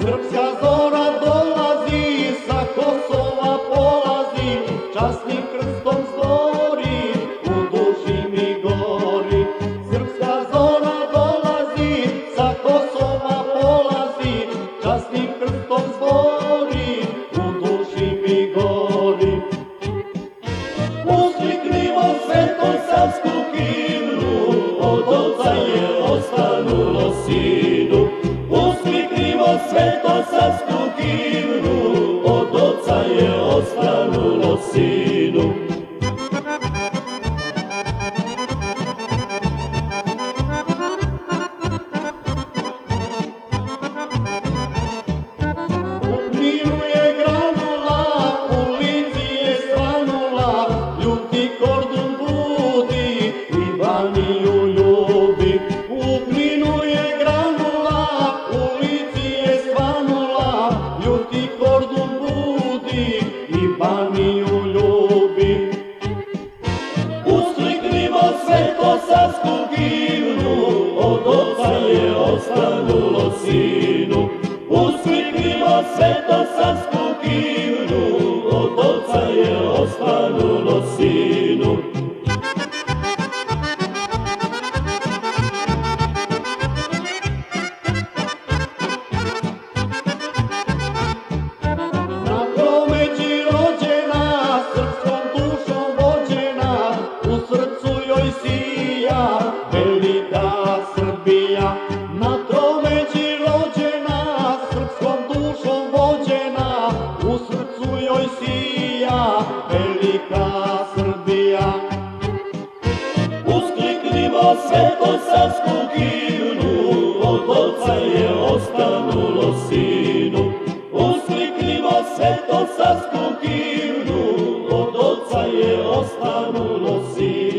Srpska zora dolazi, sa Kosova polazi, časnim krstom stvori, u duši mi gori. Srpska zora dolazi, sa Kosova polazi, časnim krstom stvori, u duši mi gori. Uzviknimo svetom savsku himnu, od oca je ostanulo sin. Mustafa velika Srbija. Uskliknimo svetosavsku himnu, od oca je ostanulo sinu. Uskliknimo svetosavsku himnu, od oca je ostanulo sinu.